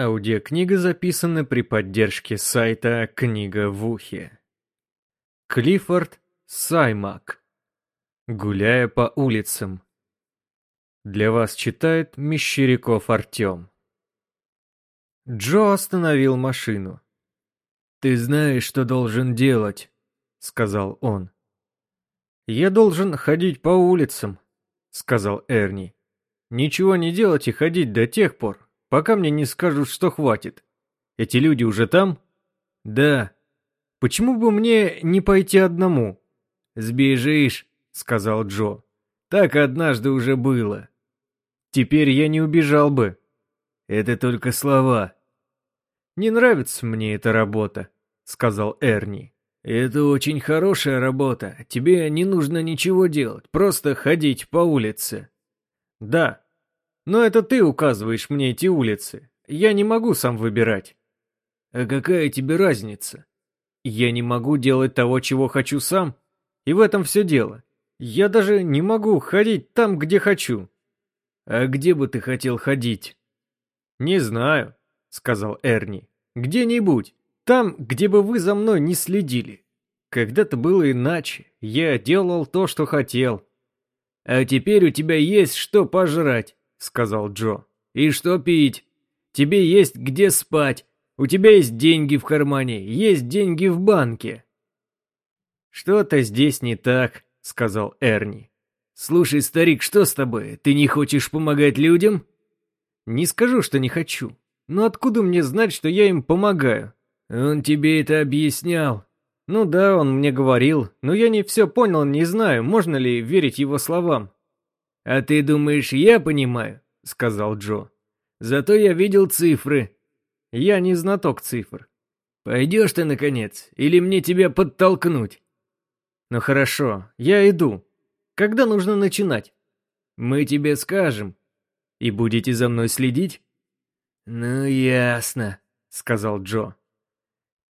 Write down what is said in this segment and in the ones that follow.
Аудиокнига записана при поддержке сайта «Книга в ухе». Клиффорд Саймак. Гуляя по улицам. Для вас читает Мещеряков Артем. Джо остановил машину. «Ты знаешь, что должен делать», — сказал он. «Я должен ходить по улицам», — сказал Эрни. «Ничего не делать и ходить до тех пор, пока мне не скажут, что хватит. Эти люди уже там? Да. Почему бы мне не пойти одному? Сбежишь, сказал Джо. Так однажды уже было. Теперь я не убежал бы. Это только слова. Не нравится мне эта работа, сказал Эрни. Это очень хорошая работа. Тебе не нужно ничего делать, просто ходить по улице. Да, но это ты указываешь мне эти улицы. Я не могу сам выбирать. А какая тебе разница? Я не могу делать того, чего хочу сам. И в этом все дело. Я даже не могу ходить там, где хочу. А где бы ты хотел ходить? Не знаю, сказал Эрни. Где-нибудь. Там, где бы вы за мной не следили. Когда-то было иначе. Я делал то, что хотел. А теперь у тебя есть что пожрать сказал Джо. «И что пить? Тебе есть где спать. У тебя есть деньги в кармане, есть деньги в банке». «Что-то здесь не так», — сказал Эрни. «Слушай, старик, что с тобой? Ты не хочешь помогать людям?» «Не скажу, что не хочу. Но откуда мне знать, что я им помогаю?» «Он тебе это объяснял». «Ну да, он мне говорил, но я не все понял, не знаю, можно ли верить его словам». «А ты думаешь, я понимаю?» — сказал Джо. «Зато я видел цифры. Я не знаток цифр. Пойдешь ты, наконец, или мне тебя подтолкнуть?» «Ну хорошо, я иду. Когда нужно начинать?» «Мы тебе скажем. И будете за мной следить?» «Ну, ясно», — сказал Джо.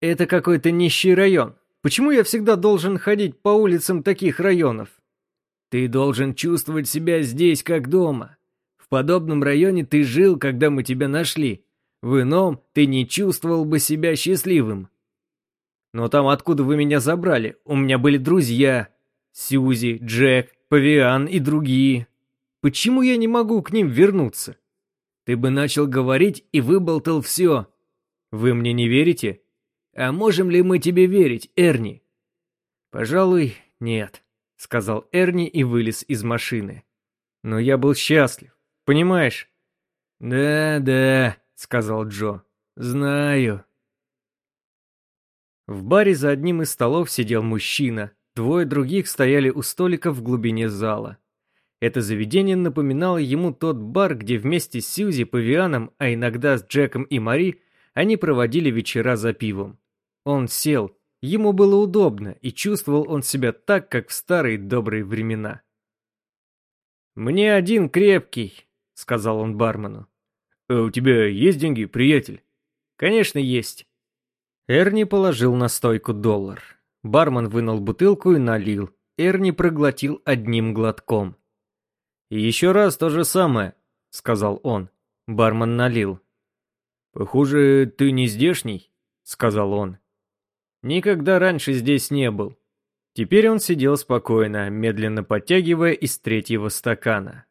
«Это какой-то нищий район. Почему я всегда должен ходить по улицам таких районов?» Ты должен чувствовать себя здесь как дома. В подобном районе ты жил, когда мы тебя нашли. В ином ты не чувствовал бы себя счастливым. Но там, откуда вы меня забрали, у меня были друзья. Сьюзи, Джек, Павиан и другие. Почему я не могу к ним вернуться? Ты бы начал говорить и выболтал все. Вы мне не верите? А можем ли мы тебе верить, Эрни? Пожалуй, нет сказал Эрни и вылез из машины. Но я был счастлив, понимаешь? Да, да, сказал Джо. Знаю. В баре за одним из столов сидел мужчина, двое других стояли у столика в глубине зала. Это заведение напоминало ему тот бар, где вместе с Сьюзи, Павианом, а иногда с Джеком и Мари, они проводили вечера за пивом. Он сел, Ему было удобно, и чувствовал он себя так, как в старые добрые времена. «Мне один крепкий», — сказал он бармену. «А у тебя есть деньги, приятель?» «Конечно, есть». Эрни положил на стойку доллар. Бармен вынул бутылку и налил. Эрни проглотил одним глотком. «И еще раз то же самое», — сказал он. Бармен налил. «Похоже, ты не здешний», — сказал он. Никогда раньше здесь не был. Теперь он сидел спокойно, медленно подтягивая из третьего стакана.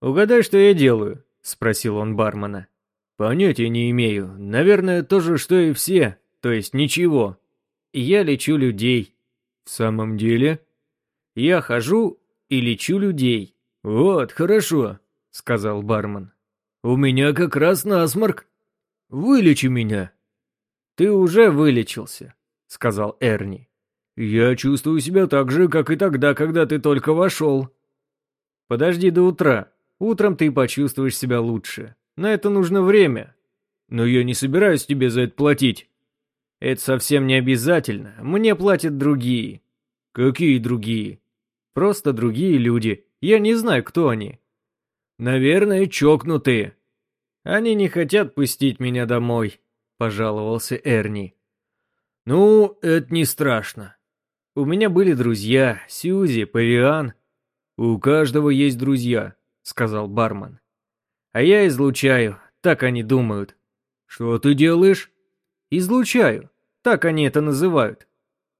«Угадай, что я делаю?» – спросил он бармена. «Понятия не имею. Наверное, то же, что и все. То есть ничего. Я лечу людей». «В самом деле?» «Я хожу и лечу людей». «Вот, хорошо», — сказал бармен. «У меня как раз насморк. Вылечи меня». «Ты уже вылечился», — сказал Эрни. «Я чувствую себя так же, как и тогда, когда ты только вошел». «Подожди до утра. Утром ты почувствуешь себя лучше. На это нужно время». «Но я не собираюсь тебе за это платить». «Это совсем не обязательно. Мне платят другие». «Какие другие?» «Просто другие люди. Я не знаю, кто они». «Наверное, чокнутые». «Они не хотят пустить меня домой», пожаловался Эрни. «Ну, это не страшно. У меня были друзья, Сьюзи, Павиан». «У каждого есть друзья», — сказал бармен. «А я излучаю, так они думают. «Что ты делаешь?» «Излучаю. Так они это называют».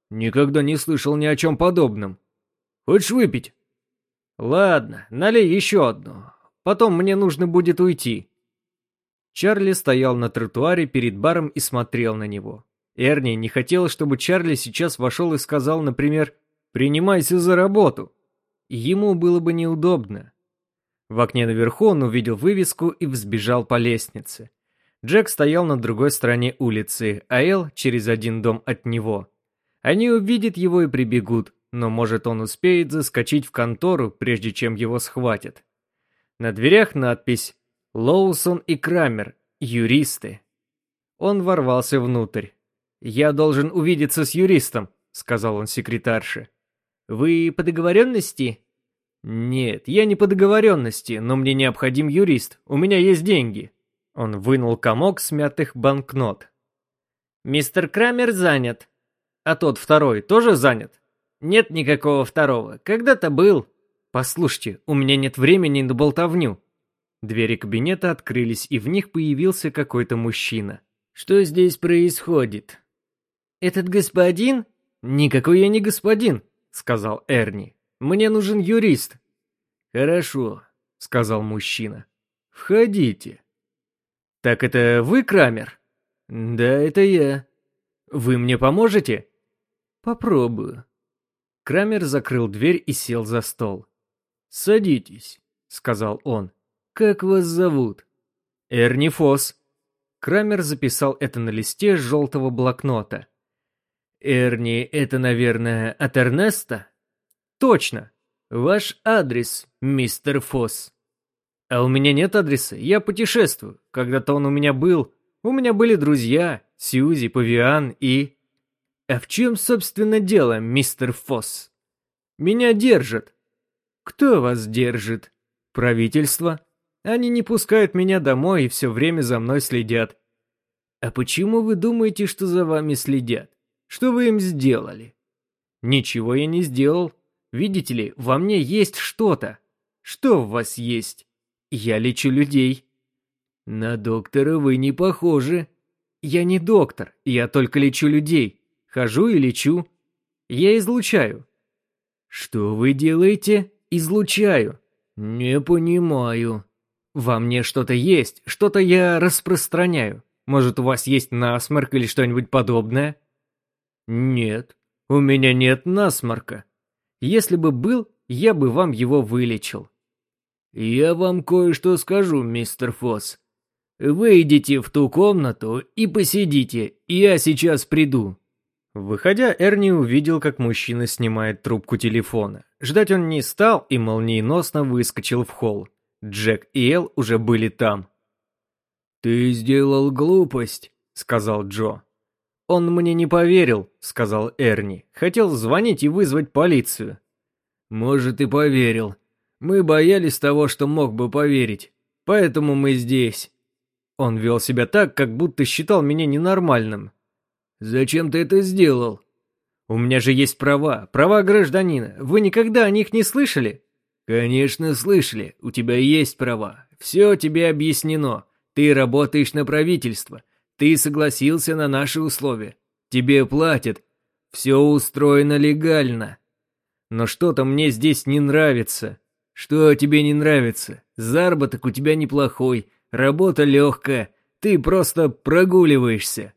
«Никогда не слышал ни о чем подобном. Хочешь выпить?» «Ладно, налей еще одну. Потом мне нужно будет уйти». Чарли стоял на тротуаре перед баром и смотрел на него. Эрни не хотел, чтобы Чарли сейчас вошел и сказал, например, «Принимайся за работу». Ему было бы неудобно. В окне наверху он увидел вывеску и взбежал по лестнице. Джек стоял на другой стороне улицы, а Эл через один дом от него. Они увидят его и прибегут, но может он успеет заскочить в контору, прежде чем его схватят. На дверях надпись «Лоусон и Крамер, юристы». Он ворвался внутрь. «Я должен увидеться с юристом», — сказал он секретарше. «Вы по договоренности?» «Нет, я не по договоренности, но мне необходим юрист. У меня есть деньги». Он вынул комок смятых банкнот. «Мистер Крамер занят. А тот второй тоже занят?» «Нет никакого второго. Когда-то был». «Послушайте, у меня нет времени на болтовню». Двери кабинета открылись, и в них появился какой-то мужчина. «Что здесь происходит?» «Этот господин?» «Никакой я не господин», — сказал Эрни. «Мне нужен юрист». «Хорошо», — сказал мужчина. «Входите». «Так это вы, Крамер?» «Да, это я». «Вы мне поможете?» «Попробую». Крамер закрыл дверь и сел за стол. «Садитесь», — сказал он. «Как вас зовут?» «Эрни Фосс». Крамер записал это на листе желтого блокнота. «Эрни, это, наверное, от Эрнеста?» «Точно. Ваш адрес, мистер Фосс». «А у меня нет адреса, я путешествую. Когда-то он у меня был. У меня были друзья, Сьюзи, Павиан и...» «А в чем, собственно, дело, мистер Фосс?» «Меня держат». «Кто вас держит?» «Правительство. Они не пускают меня домой и все время за мной следят». «А почему вы думаете, что за вами следят?» Что вы им сделали? Ничего я не сделал. Видите ли, во мне есть что-то. Что в вас есть? Я лечу людей. На доктора вы не похожи. Я не доктор, я только лечу людей. Хожу и лечу. Я излучаю. Что вы делаете? Излучаю. Не понимаю. Во мне что-то есть, что-то я распространяю. Может, у вас есть насморк или что-нибудь подобное? «Нет, у меня нет насморка. Если бы был, я бы вам его вылечил». «Я вам кое-что скажу, мистер Фосс. Вы идите в ту комнату и посидите, я сейчас приду». Выходя, Эрни увидел, как мужчина снимает трубку телефона. Ждать он не стал и молниеносно выскочил в холл. Джек и Эл уже были там. «Ты сделал глупость», — сказал Джо. «Он мне не поверил», — сказал Эрни. «Хотел звонить и вызвать полицию». «Может, и поверил. Мы боялись того, что мог бы поверить. Поэтому мы здесь». Он вел себя так, как будто считал меня ненормальным. «Зачем ты это сделал?» «У меня же есть права, права гражданина. Вы никогда о них не слышали?» «Конечно, слышали. У тебя есть права. Все тебе объяснено. Ты работаешь на правительство. Ты согласился на наши условия. Тебе платят. Все устроено легально. Но что-то мне здесь не нравится. Что тебе не нравится? Заработок у тебя неплохой, работа легкая, ты просто прогуливаешься.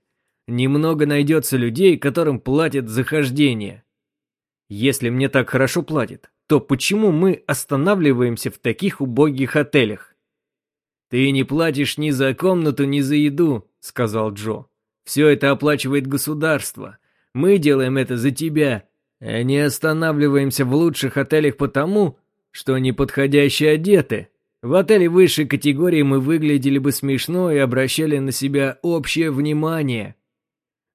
Немного найдется людей, которым платят за хождение. Если мне так хорошо платят, то почему мы останавливаемся в таких убогих отелях? Ты не платишь ни за комнату, ни за еду, сказал Джо. «Все это оплачивает государство. Мы делаем это за тебя, а не останавливаемся в лучших отелях потому, что неподходяще одеты. В отеле высшей категории мы выглядели бы смешно и обращали на себя общее внимание».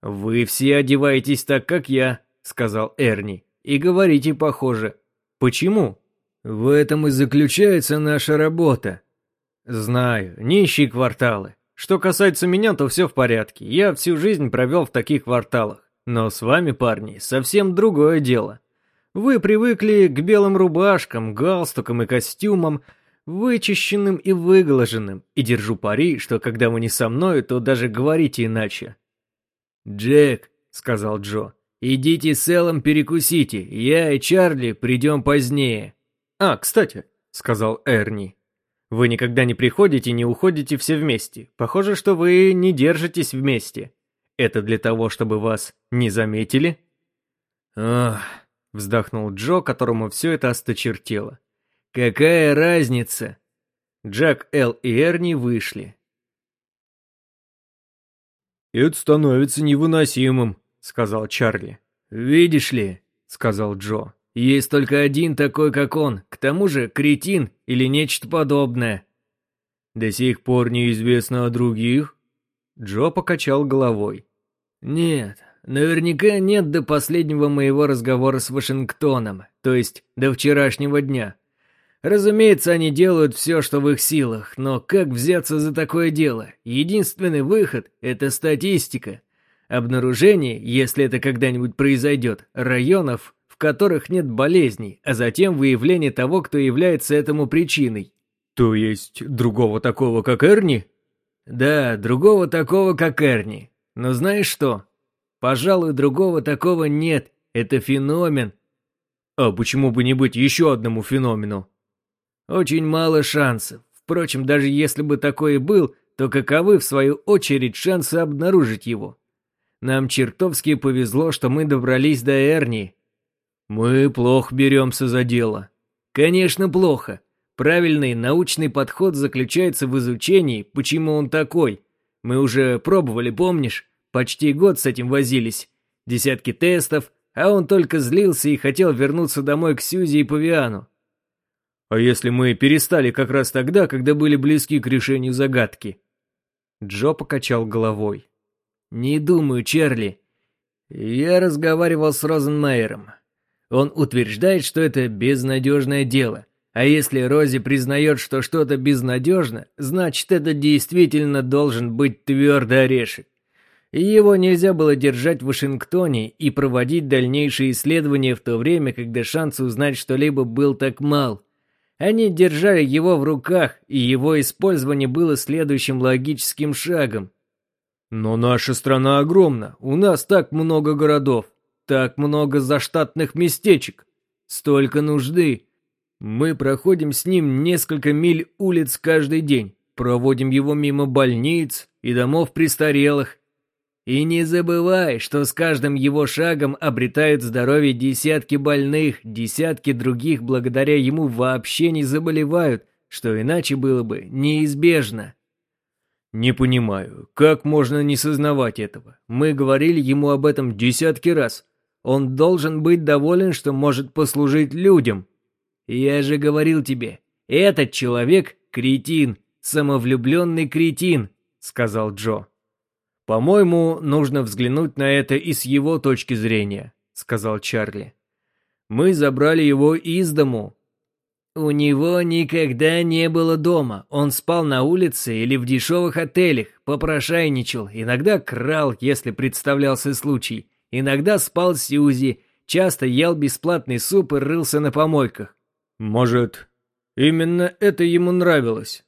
«Вы все одеваетесь так, как я», — сказал Эрни, — «и говорите похоже. Почему?» «В этом и заключается наша работа». «Знаю, нищие кварталы. Что касается меня, то все в порядке. Я всю жизнь провел в таких кварталах. Но с вами, парни, совсем другое дело. Вы привыкли к белым рубашкам, галстукам и костюмам. вычищенным и выглаженным, и держу пари, что когда вы не со мной, то даже говорите иначе. «Джек», — сказал Джо, — «идите с Эллом перекусите, я и Чарли придем позднее». «А, кстати», — сказал Эрни, — «вы никогда не приходите, не уходите все вместе. Похоже, что вы не держитесь вместе. Это для того, чтобы вас не заметили?» «Ах», — вздохнул Джо, которому все это осточертело. «Какая разница?» Джек, Эл и Эрни вышли. «Это становится невыносимым», — сказал Чарли. «Видишь ли», — сказал Джо, — «есть только один такой, как он, к тому же кретин или нечто подобное». «До сих пор неизвестно о других?» Джо покачал головой. «Нет, наверняка нет до последнего моего разговора с Вашингтоном, то есть до вчерашнего дня. Разумеется, они делают все, что в их силах, но как взяться за такое дело? Единственный выход – это статистика. Обнаружение, если это когда-нибудь произойдет, районов, в которых нет болезней, а затем выявление того, кто является этому причиной. То есть другого такого, как Эрни? Да, другого такого, как Эрни. Но знаешь что? Пожалуй, другого такого нет. Это феномен. А почему бы не быть еще одному феномену? Очень мало шансов. Впрочем, даже если бы такое и был, то каковы, в свою очередь, шансы обнаружить его? Нам чертовски повезло, что мы добрались до Эрни. Мы плохо беремся за дело. Конечно, плохо. Правильный научный подход заключается в изучении, почему он такой. Мы уже пробовали, помнишь? Почти год с этим возились. Десятки тестов, а он только злился и хотел вернуться домой к Сьюзи и Павиану. А если мы перестали как раз тогда, когда были близки к решению загадки? Джо покачал головой. Не думаю, Чарли. Я разговаривал с Розенмейером. Он утверждает, что это безнадежное дело. А если Рози признает, что что-то безнадежно, значит, это действительно должен быть твердый орешек. Его нельзя было держать в Вашингтоне и проводить дальнейшие исследования в то время, когда шанс узнать что-либо был так мал. Они держали его в руках, и его использование было следующим логическим шагом. Но наша страна огромна, у нас так много городов, так много заштатных местечек, столько нужды. Мы проходим с ним несколько миль улиц каждый день, проводим его мимо больниц и домов престарелых, и не забывай, что с каждым его шагом обретают здоровье десятки больных, десятки других благодаря ему вообще не заболевают, что иначе было бы неизбежно. Не понимаю, как можно не сознавать этого? Мы говорили ему об этом десятки раз. Он должен быть доволен, что может послужить людям. Я же говорил тебе, этот человек — кретин, самовлюбленный кретин, сказал Джо. «По-моему, нужно взглянуть на это и с его точки зрения», — сказал Чарли. «Мы забрали его из дому». «У него никогда не было дома. Он спал на улице или в дешевых отелях, попрошайничал, иногда крал, если представлялся случай, иногда спал с Сьюзи, часто ел бесплатный суп и рылся на помойках». «Может, именно это ему нравилось?»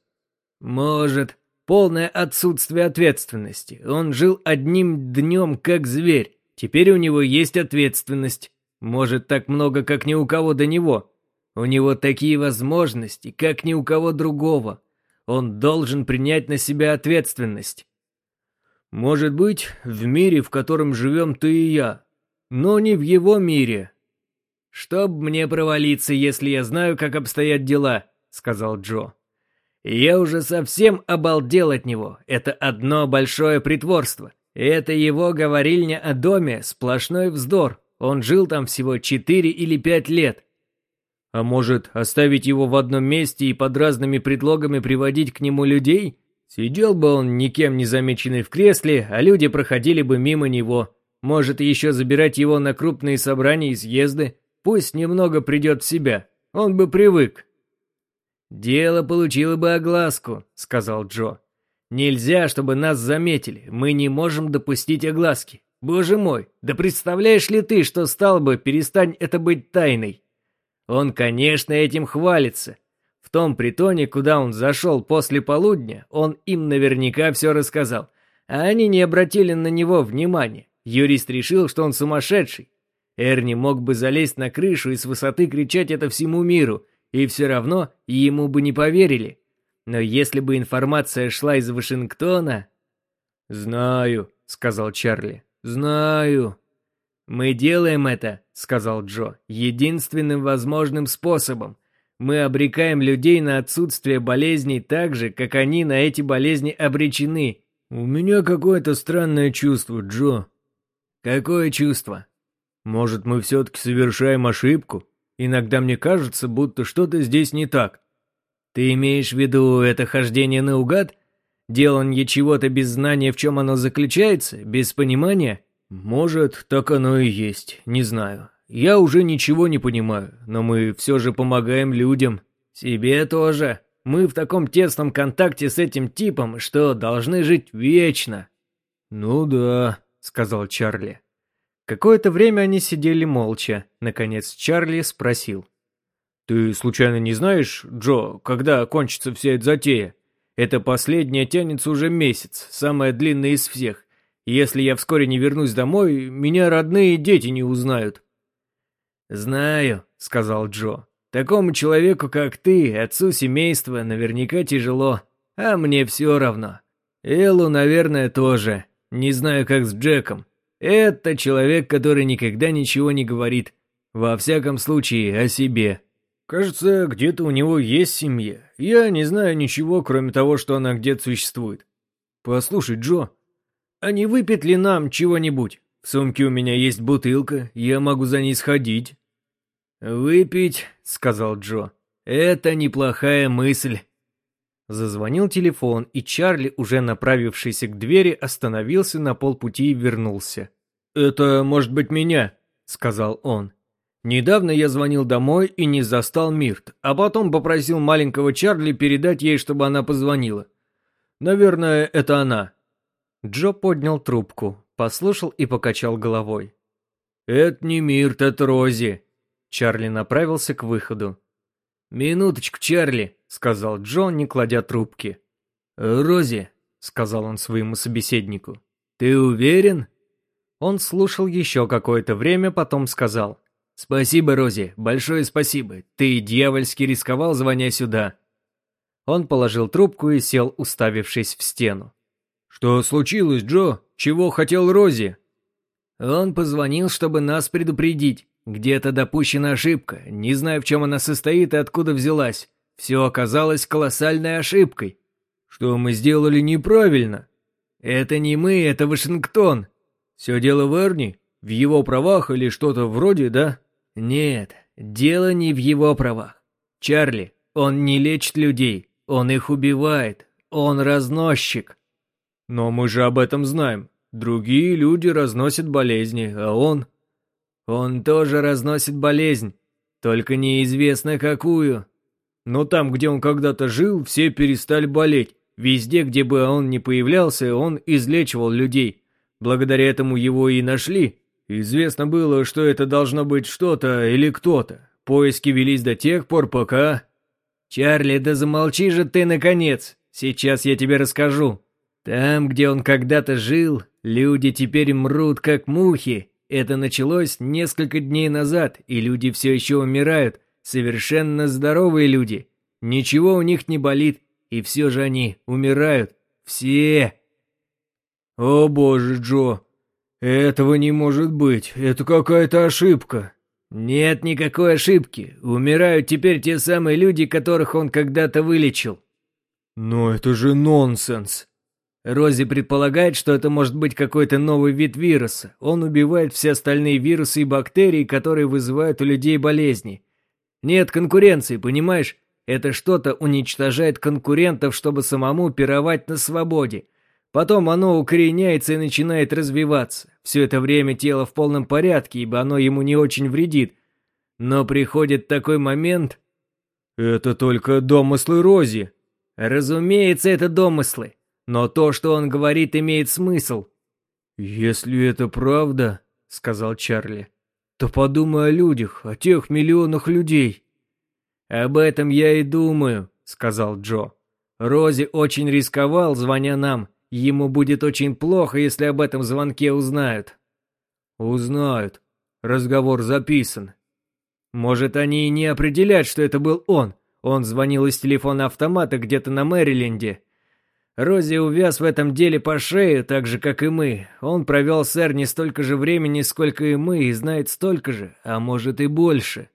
«Может», Полное отсутствие ответственности. Он жил одним днем как зверь. Теперь у него есть ответственность. Может, так много, как ни у кого до него. У него такие возможности, как ни у кого другого. Он должен принять на себя ответственность. Может быть, в мире, в котором живем ты и я, но не в его мире. «Чтоб мне провалиться, если я знаю, как обстоят дела», — сказал Джо. Я уже совсем обалдел от него. Это одно большое притворство. Это его говорильня о доме, сплошной вздор. Он жил там всего четыре или пять лет. А может, оставить его в одном месте и под разными предлогами приводить к нему людей? Сидел бы он никем не замеченный в кресле, а люди проходили бы мимо него. Может, еще забирать его на крупные собрания и съезды? Пусть немного придет в себя. Он бы привык. «Дело получило бы огласку», — сказал Джо. «Нельзя, чтобы нас заметили. Мы не можем допустить огласки. Боже мой, да представляешь ли ты, что стал бы, перестань это быть тайной?» Он, конечно, этим хвалится. В том притоне, куда он зашел после полудня, он им наверняка все рассказал. А они не обратили на него внимания. Юрист решил, что он сумасшедший. Эрни мог бы залезть на крышу и с высоты кричать это всему миру, и все равно ему бы не поверили. Но если бы информация шла из Вашингтона... «Знаю», — сказал Чарли, — «знаю». «Мы делаем это», — сказал Джо, — «единственным возможным способом. Мы обрекаем людей на отсутствие болезней так же, как они на эти болезни обречены». «У меня какое-то странное чувство, Джо». «Какое чувство?» «Может, мы все-таки совершаем ошибку? Иногда мне кажется, будто что-то здесь не так». «Ты имеешь в виду это хождение наугад? Деланье чего-то без знания, в чем оно заключается, без понимания?» «Может, так оно и есть, не знаю. Я уже ничего не понимаю, но мы все же помогаем людям». «Себе тоже. Мы в таком тесном контакте с этим типом, что должны жить вечно». «Ну да», — сказал Чарли. Какое-то время они сидели молча. Наконец Чарли спросил. «Ты случайно не знаешь, Джо, когда кончится вся эта затея? Это последняя тянется уже месяц, самая длинная из всех. Если я вскоре не вернусь домой, меня родные дети не узнают». «Знаю», — сказал Джо. «Такому человеку, как ты, отцу семейства, наверняка тяжело, а мне все равно. Эллу, наверное, тоже. Не знаю, как с Джеком. Это человек, который никогда ничего не говорит, во всяком случае, о себе». Кажется, где-то у него есть семья. Я не знаю ничего, кроме того, что она где-то существует. Послушай, Джо, а не выпить ли нам чего-нибудь? В сумке у меня есть бутылка, я могу за ней сходить. Выпить, сказал Джо. Это неплохая мысль. Зазвонил телефон, и Чарли, уже направившийся к двери, остановился на полпути и вернулся. «Это, может быть, меня», — сказал он. Недавно я звонил домой и не застал Мирт, а потом попросил маленького Чарли передать ей, чтобы она позвонила. Наверное, это она. Джо поднял трубку, послушал и покачал головой. «Это не Мирт, это Рози». Чарли направился к выходу. «Минуточку, Чарли», — сказал Джо, не кладя трубки. «Рози», — сказал он своему собеседнику. «Ты уверен?» Он слушал еще какое-то время, потом сказал. «Спасибо, Рози, большое спасибо. Ты дьявольски рисковал, звоня сюда». Он положил трубку и сел, уставившись в стену. «Что случилось, Джо? Чего хотел Рози?» «Он позвонил, чтобы нас предупредить. Где-то допущена ошибка. Не знаю, в чем она состоит и откуда взялась. Все оказалось колоссальной ошибкой». «Что мы сделали неправильно?» «Это не мы, это Вашингтон». «Все дело в Эрни? В его правах или что-то вроде, да?» Нет, дело не в его правах. Чарли, он не лечит людей, он их убивает, он разносчик. Но мы же об этом знаем. Другие люди разносят болезни, а он... Он тоже разносит болезнь, только неизвестно какую. Но там, где он когда-то жил, все перестали болеть. Везде, где бы он ни появлялся, он излечивал людей. Благодаря этому его и нашли. Известно было, что это должно быть что-то или кто-то. Поиски велись до тех пор, пока... «Чарли, да замолчи же ты, наконец! Сейчас я тебе расскажу. Там, где он когда-то жил, люди теперь мрут, как мухи. Это началось несколько дней назад, и люди все еще умирают. Совершенно здоровые люди. Ничего у них не болит, и все же они умирают. Все!» «О боже, Джо, «Этого не может быть, это какая-то ошибка». «Нет никакой ошибки. Умирают теперь те самые люди, которых он когда-то вылечил». «Но это же нонсенс». Рози предполагает, что это может быть какой-то новый вид вируса. Он убивает все остальные вирусы и бактерии, которые вызывают у людей болезни. Нет конкуренции, понимаешь? Это что-то уничтожает конкурентов, чтобы самому пировать на свободе. Потом оно укореняется и начинает развиваться. Все это время тело в полном порядке, ибо оно ему не очень вредит. Но приходит такой момент... Это только домыслы Рози. Разумеется, это домыслы. Но то, что он говорит, имеет смысл. «Если это правда, — сказал Чарли, — то подумай о людях, о тех миллионах людей». «Об этом я и думаю», — сказал Джо. «Рози очень рисковал, звоня нам. Ему будет очень плохо, если об этом звонке узнают». «Узнают. Разговор записан». «Может, они и не определят, что это был он. Он звонил из телефона автомата где-то на Мэриленде. Рози увяз в этом деле по шее, так же, как и мы. Он провел с Эрни столько же времени, сколько и мы, и знает столько же, а может и больше.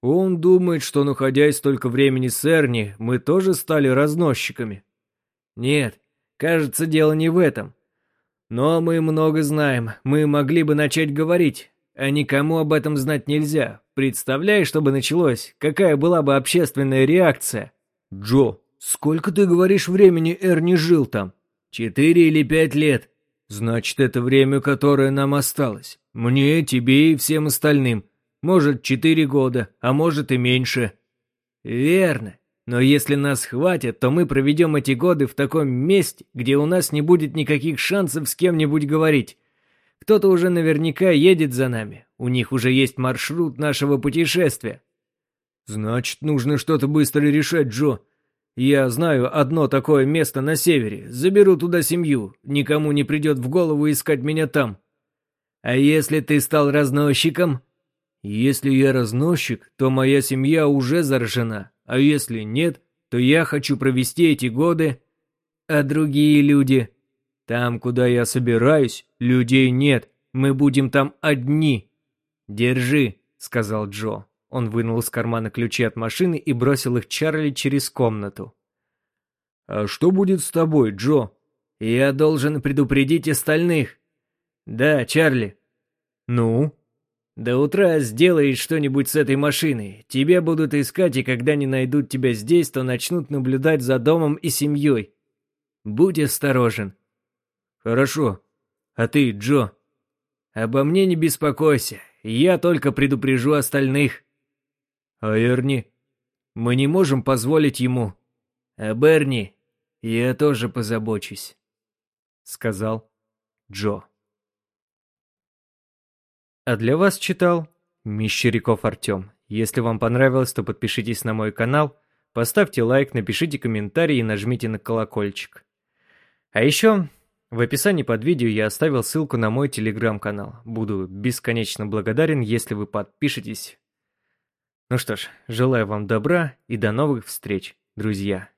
Он думает, что, находясь столько времени с Эрни, мы тоже стали разносчиками. Нет, кажется, дело не в этом. Но мы много знаем, мы могли бы начать говорить, а никому об этом знать нельзя. Представляешь, что бы началось? Какая была бы общественная реакция? Джо, Сколько, ты говоришь, времени Эрни жил там? Четыре или пять лет. Значит, это время, которое нам осталось. Мне, тебе и всем остальным. Может, четыре года, а может и меньше. Верно. Но если нас хватит, то мы проведем эти годы в таком месте, где у нас не будет никаких шансов с кем-нибудь говорить. Кто-то уже наверняка едет за нами. У них уже есть маршрут нашего путешествия. Значит, нужно что-то быстро решать, Джо. Я знаю одно такое место на севере. Заберу туда семью. Никому не придет в голову искать меня там. А если ты стал разносчиком? Если я разносчик, то моя семья уже заражена. А если нет, то я хочу провести эти годы... А другие люди? Там, куда я собираюсь, людей нет. Мы будем там одни. Держи, сказал Джо. Он вынул из кармана ключи от машины и бросил их Чарли через комнату. «А что будет с тобой, Джо?» «Я должен предупредить остальных». «Да, Чарли». «Ну?» «До утра сделай что-нибудь с этой машиной. Тебя будут искать, и когда не найдут тебя здесь, то начнут наблюдать за домом и семьей. Будь осторожен». «Хорошо. А ты, Джо?» «Обо мне не беспокойся. Я только предупрежу остальных». А Эрни? Мы не можем позволить ему. А Берни, я тоже позабочусь, сказал Джо. А для вас читал Мещеряков Артем. Если вам понравилось, то подпишитесь на мой канал, поставьте лайк, напишите комментарий и нажмите на колокольчик. А еще в описании под видео я оставил ссылку на мой телеграм-канал. Буду бесконечно благодарен, если вы подпишетесь ну что ж, желаю вам добра и до новых встреч, друзья.